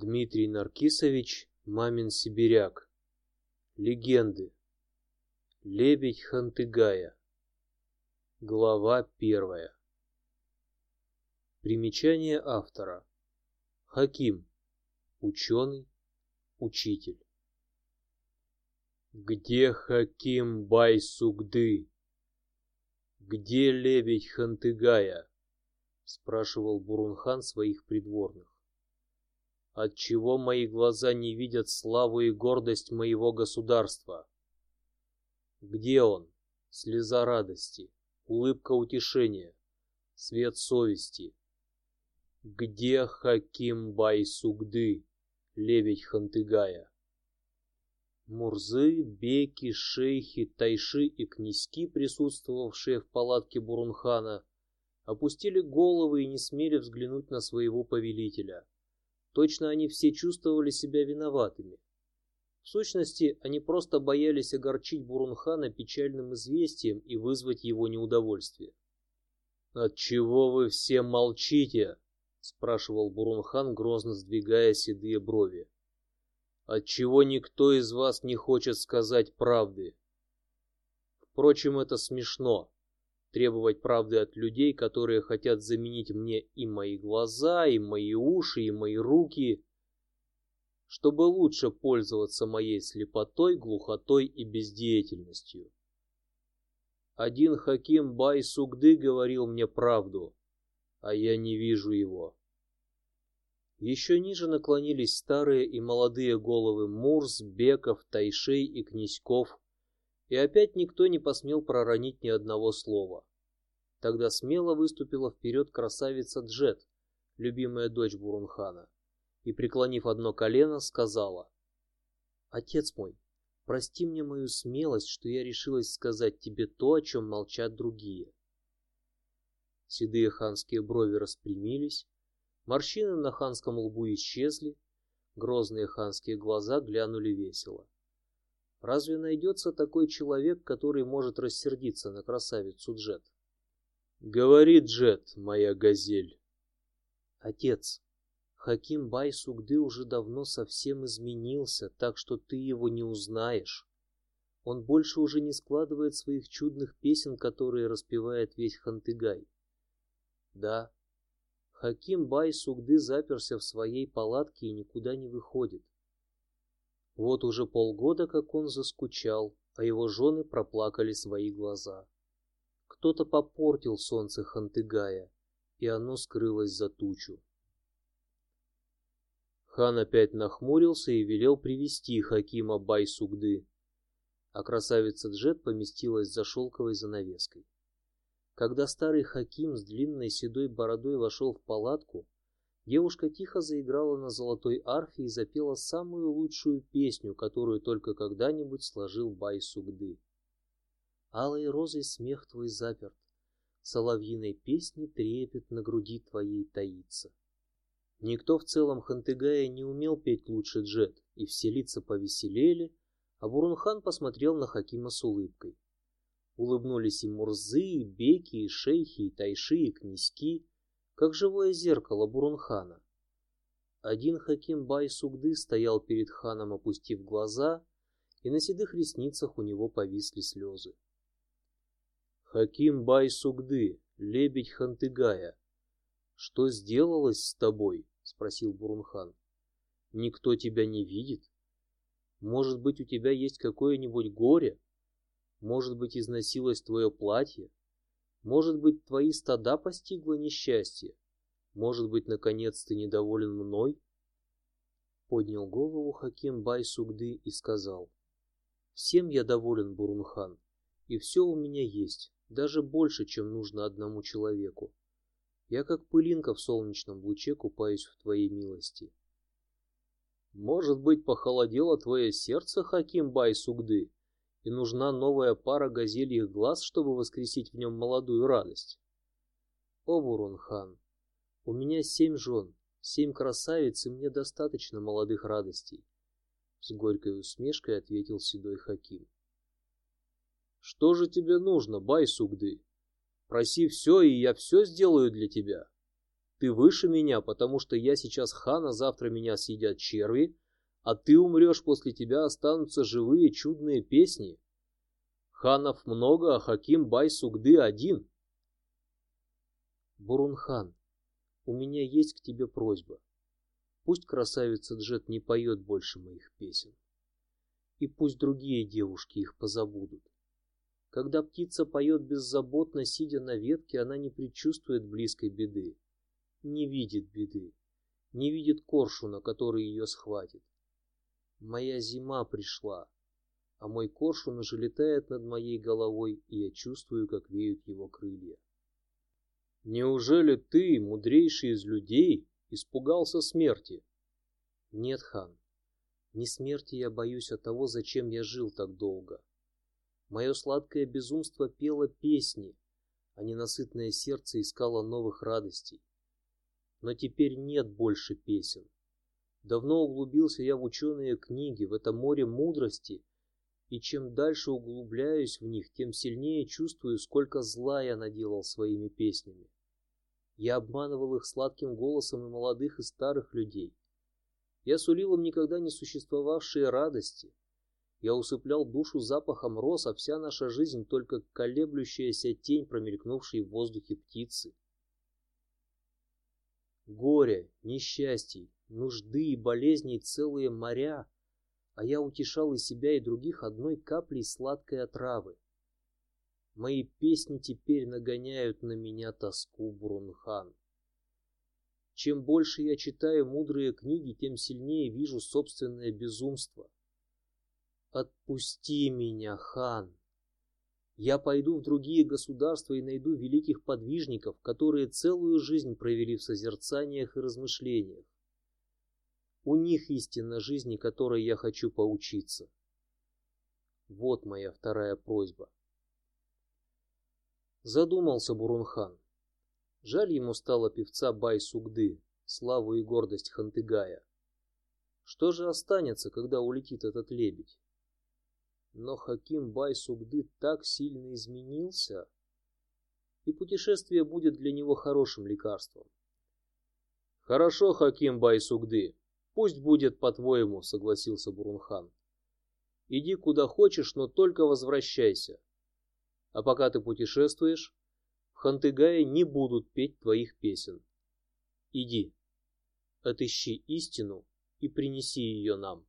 Дмитрий Наркисович Мамин Сибиряк. Легенды. Лебедь Хантыгая. Глава первая. Примечание автора. Хаким. Ученый. Учитель. Где Хаким Байсугды? Где лебедь Хантыгая? спрашивал Бурунхан своих придворных. От чего мои глаза не видят славу и гордость моего государства. Где он? Слеза радости, улыбка утешения, свет совести. Где Хаким Байсугды, лебедь Хантыгая? Мурзы, беки, шейхи, тайши и князьки, присутствовавшие в палатке Бурунхана, опустили головы и не смели взглянуть на своего повелителя. Точно они все чувствовали себя виноватыми. В сущности, они просто боялись огорчить Бурунхана печальным известием и вызвать его неудовольствие. От чего вы все молчите? спрашивал Бурунхан грозно сдвигая седые брови. От чего никто из вас не хочет сказать правды? Впрочем, это смешно требовать правды от людей, которые хотят заменить мне и мои глаза, и мои уши, и мои руки, чтобы лучше пользоваться моей слепотой, глухотой и бездеятельностью. Один Хаким Бай Сугды говорил мне правду, а я не вижу его. Еще ниже наклонились старые и молодые головы Мурс, Беков, Тайшей и Князьков, и опять никто не посмел проронить ни одного слова. Тогда смело выступила вперед красавица Джет, любимая дочь Бурунхана, и преклонив одно колено, сказала: "Отец мой, прости мне мою смелость, что я решилась сказать тебе то, о чем молчат другие". Седые ханские брови распрямились, морщины на ханском лбу исчезли, грозные ханские глаза глянули весело. Разве найдется такой человек, который может рассердиться на красавицу Джет? Говорит Джет, моя газель. Отец, Хаким Бай Сугды уже давно совсем изменился, так что ты его не узнаешь. Он больше уже не складывает своих чудных песен, которые распевает весь Хантыгай. Да, Хаким Бай Сугды заперся в своей палатке и никуда не выходит. Вот уже полгода, как он заскучал, а его жены проплакали свои глаза. Кто-то попортил солнце Хантыгая, и оно скрылось за тучу. Хан опять нахмурился и велел привести Хакима Байсугды, а красавица Джет поместилась за шелковой занавеской. Когда старый Хаким с длинной седой бородой вошел в палатку, девушка тихо заиграла на золотой арфе и запела самую лучшую песню, которую только когда-нибудь сложил Байсугды. Алой розой смех твой заперт, Соловьиной песни трепет на груди твоей таится. Никто в целом Хантыгая не умел петь лучше Джет, и все лица повеселели, а Бурунхан посмотрел на Хакима с улыбкой. Улыбнулись и Мурзы, и Беки, и Шейхи, и Тайши, и Князьки, как живое зеркало Бурунхана. Один Хаким Бай Сугды стоял перед ханом, опустив глаза, и на седых ресницах у него повисли слезы. Хаким Бай Сугды, лебедь Хантыгая. Что сделалось с тобой? спросил Бурунхан. Никто тебя не видит. Может быть, у тебя есть какое-нибудь горе? Может быть, износилось твое платье? Может быть, твои стада постигло несчастье? Может быть, наконец ты недоволен мной? Поднял голову Хаким Бай Сугды и сказал: Всем я доволен, Бурунхан, и все у меня есть даже больше, чем нужно одному человеку. Я как пылинка в солнечном луче купаюсь в твоей милости. Может быть, похолодело твое сердце, Хаким Бай Сугды, и нужна новая пара газельих глаз, чтобы воскресить в нем молодую радость? О, Бурун-хан, у меня семь жен, семь красавиц, и мне достаточно молодых радостей. С горькой усмешкой ответил седой Хаким. Что же тебе нужно, Бай Сугды? Проси все, и я все сделаю для тебя. Ты выше меня, потому что я сейчас хан, а завтра меня съедят черви, а ты умрешь, после тебя останутся живые чудные песни. Ханов много, а Хаким Бай Сугды один. Бурунхан, у меня есть к тебе просьба. Пусть красавица Джет не поет больше моих песен. И пусть другие девушки их позабудут. Когда птица поет беззаботно, сидя на ветке, она не предчувствует близкой беды, не видит беды, не видит коршуна, который ее схватит. Моя зима пришла, а мой коршун уже летает над моей головой, и я чувствую, как веют его крылья. Неужели ты, мудрейший из людей, испугался смерти? Нет, хан, не смерти я боюсь, а того, зачем я жил так долго. Мое сладкое безумство пело песни, а ненасытное сердце искало новых радостей. Но теперь нет больше песен. Давно углубился я в ученые книги, в это море мудрости, и чем дальше углубляюсь в них, тем сильнее чувствую, сколько зла я наделал своими песнями. Я обманывал их сладким голосом и молодых, и старых людей. Я сулил им никогда не существовавшие радости, я усыплял душу запахом роз, а вся наша жизнь только колеблющаяся тень, промелькнувшей в воздухе птицы. Горе, несчастий, нужды и болезней целые моря, а я утешал и себя, и других одной каплей сладкой отравы. Мои песни теперь нагоняют на меня тоску Брунхан. Чем больше я читаю мудрые книги, тем сильнее вижу собственное безумство. «Отпусти меня, хан! Я пойду в другие государства и найду великих подвижников, которые целую жизнь провели в созерцаниях и размышлениях. У них истина жизни, которой я хочу поучиться. Вот моя вторая просьба. Задумался Бурунхан. Жаль ему стало певца Бай-Сугды, славу и гордость Хантыгая. Что же останется, когда улетит этот лебедь? Но Хаким Байсугды так сильно изменился, и путешествие будет для него хорошим лекарством. «Хорошо, Хаким Байсугды, пусть будет по-твоему», — согласился Бурунхан. «Иди куда хочешь, но только возвращайся. А пока ты путешествуешь, в Хантыгае не будут петь твоих песен. Иди, отыщи истину и принеси ее нам».